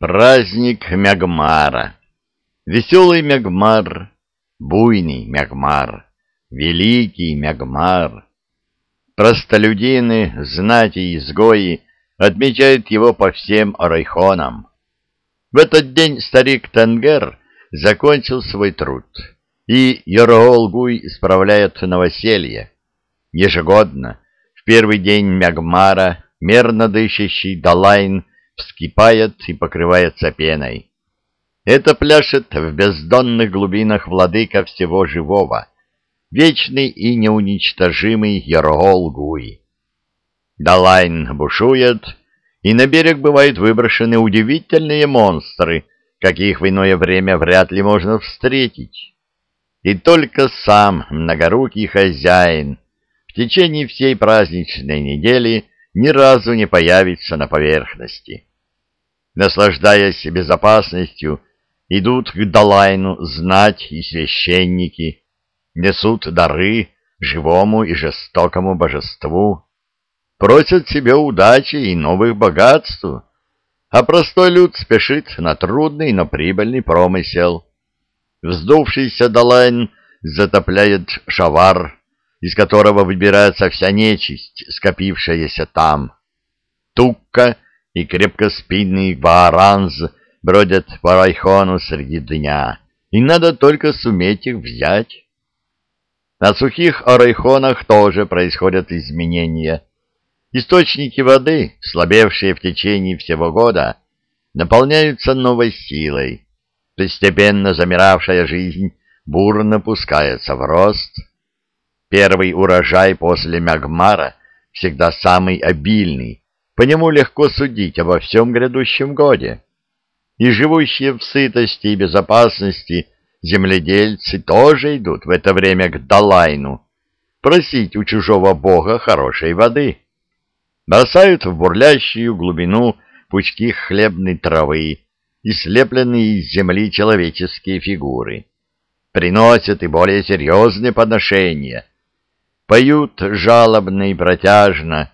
Праздник Мягмара. Веселый Мягмар, буйный Мягмар, великий Мягмар. Простолюдины, знати и изгои отмечают его по всем райхонам. В этот день старик Тенгер закончил свой труд, и Йороолгуй справляет новоселье. Ежегодно, в первый день Мягмара, мерно дышащий Далайн вскипает и покрывается пеной. Это пляшет в бездонных глубинах владыка всего живого, вечный и неуничтожимый Яргол Гуи. Далайн бушует, и на берег бывают выброшены удивительные монстры, каких в иное время вряд ли можно встретить. И только сам многорукий хозяин в течение всей праздничной недели ни разу не появится на поверхности наслаждаясь безопасностью, идут к Далайну знать и священники, несут дары живому и жестокому божеству, просят себе удачи и новых богатств, а простой люд спешит на трудный, но прибыльный промысел. Вздувшийся Далайн затопляет шавар, из которого выбирается вся нечисть, скопившаяся там. Тукка — и крепкоспинный вааранз бродят по райхону среди дня, и надо только суметь их взять. На сухих райхонах тоже происходят изменения. Источники воды, слабевшие в течение всего года, наполняются новой силой. Постепенно замиравшая жизнь бурно пускается в рост. Первый урожай после Мягмара всегда самый обильный, по нему легко судить обо всем грядущем годе. И живущие в сытости и безопасности земледельцы тоже идут в это время к Далайну просить у чужого бога хорошей воды. Бросают в бурлящую глубину пучки хлебной травы и слепленные из земли человеческие фигуры. Приносят и более серьезные подношения. Поют жалобно и протяжно,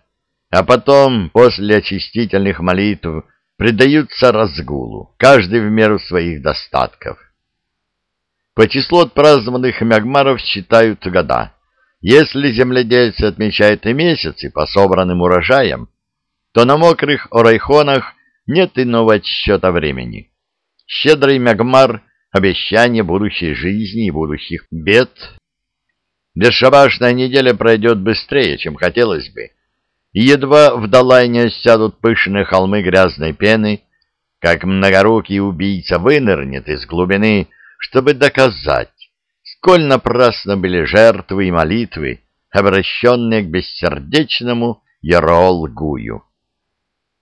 а потом, после очистительных молитв, предаются разгулу, каждый в меру своих достатков. По числу отпразднованных мягмаров считают года. Если земледельцы отмечают и месяцы по собранным урожаям, то на мокрых орайхонах нет иного отсчета времени. Щедрый мягмар — обещание будущей жизни и будущих бед. Бесшабашная неделя пройдет быстрее, чем хотелось бы едва в Далайне сядут пышные холмы грязной пены, как многорукий убийца вынырнет из глубины, чтобы доказать, сколь напрасно были жертвы и молитвы, обращенные к бессердечному Ярол-Гую.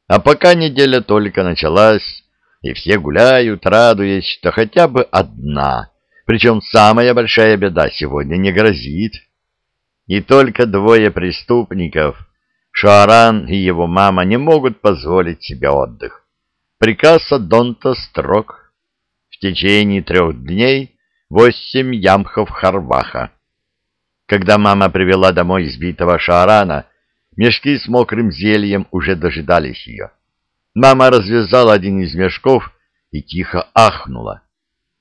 А пока неделя только началась, и все гуляют, радуясь, что хотя бы одна, причем самая большая беда сегодня не грозит. И только двое преступников — Шааран и его мама не могут позволить себе отдых. Приказ Адонта строг. В течение трех дней восемь ямхов харваха. Когда мама привела домой избитого Шаарана, мешки с мокрым зельем уже дожидались ее. Мама развязала один из мешков и тихо ахнула.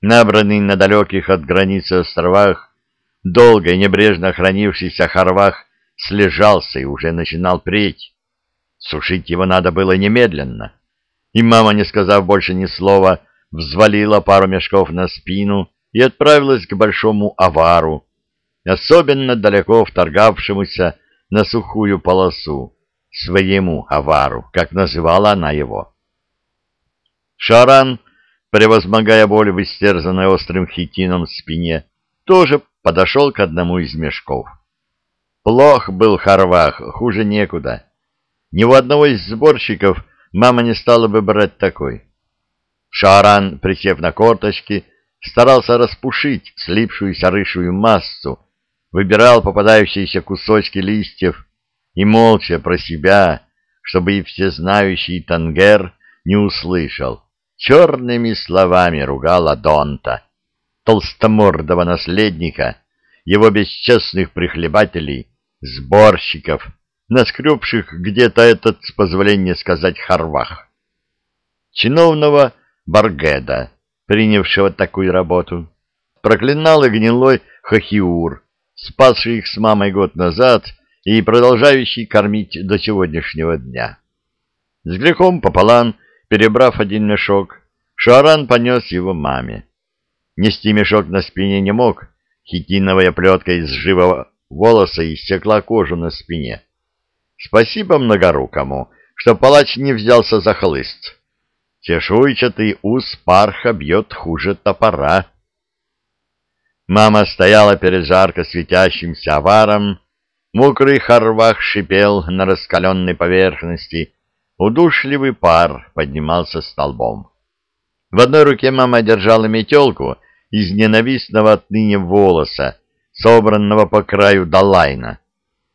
Набранный на далеких от границы островах, долго и небрежно хранившийся харвах слежался и уже начинал преть. Сушить его надо было немедленно. И мама, не сказав больше ни слова, взвалила пару мешков на спину и отправилась к большому авару, особенно далеко вторгавшемуся на сухую полосу, своему авару, как называла она его. Шаран, превозмогая боль в истерзанной острым хитином спине, тоже подошел к одному из мешков. Плох был Харвах, хуже некуда. Ни у одного из сборщиков мама не стала бы брать такой. Шаран, присев на корточки, старался распушить слипшуюся рыжую массу, выбирал попадающиеся кусочки листьев и молча про себя, чтобы и всезнающий Тангер не услышал, черными словами ругал Адонта, толстомордого наследника, его бесчестных прихлебателей, сборщиков, наскребших где-то этот, с позволения сказать, харвах. чиновного Баргеда, принявшего такую работу. Проклинал и гнилой Хахиур, спасший их с мамой год назад и продолжающий кормить до сегодняшнего дня. С грехом пополам, перебрав один мешок, Шуаран понес его маме. Нести мешок на спине не мог, хитиновая плетка из живого волоса истекла кожу на спине. Спасибо многорукому, что палач не взялся за хлыст. Чешуйчатый ус парха бьет хуже топора. Мама стояла перед жарко светящимся аваром, мокрый хорвах шипел на раскаленной поверхности, удушливый пар поднимался столбом. В одной руке мама держала метелку из ненавистного отныне волоса, собранного по краю долайна,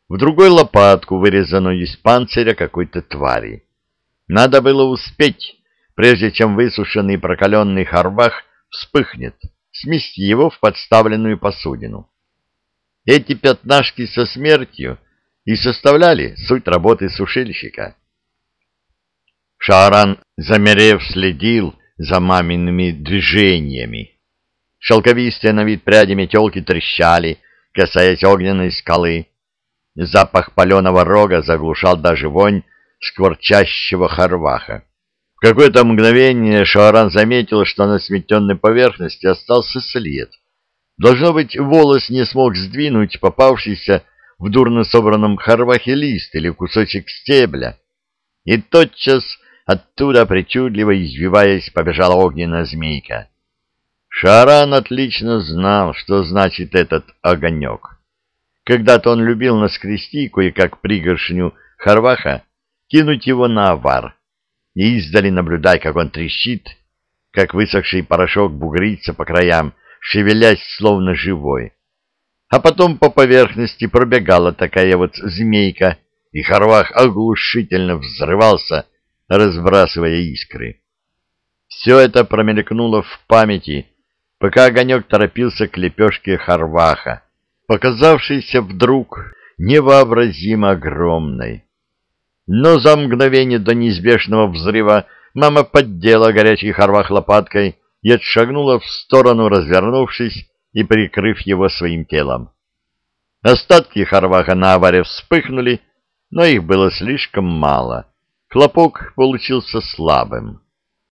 в другой лопатку, вырезанную из панциря какой-то твари. Надо было успеть, прежде чем высушенный прокаленный харвах вспыхнет, смести его в подставленную посудину. Эти пятнашки со смертью и составляли суть работы сушильщика. Шаран, замерев, следил за мамиными движениями. Шелковистые на вид пряди метелки трещали, касаясь огненной скалы. Запах паленого рога заглушал даже вонь скворчащего хорваха. В какое-то мгновение Шааран заметил, что на сметенной поверхности остался след. Должно быть, волос не смог сдвинуть попавшийся в дурно собранном хорвахе лист или кусочек стебля. И тотчас оттуда, причудливо извиваясь, побежала огненная змейка. Шаран отлично знал, что значит этот огонек. Когда-то он любил наскрести кое-как пригоршню хорваха, кинуть его на авар и издали наблюдай, как он трещит, как высохший порошок бугрится по краям, шевелясь словно живой. А потом по поверхности пробегала такая вот змейка, и хорвах оглушительно взрывался, разбрасывая искры. Все это промелькнуло в памяти, пока огонек торопился к лепешке Харваха, показавшейся вдруг невообразимо огромной. Но за мгновение до неизбежного взрыва мама поддела горячий Харвах лопаткой и отшагнула в сторону, развернувшись и прикрыв его своим телом. Остатки Харваха на аваре вспыхнули, но их было слишком мало. Хлопок получился слабым.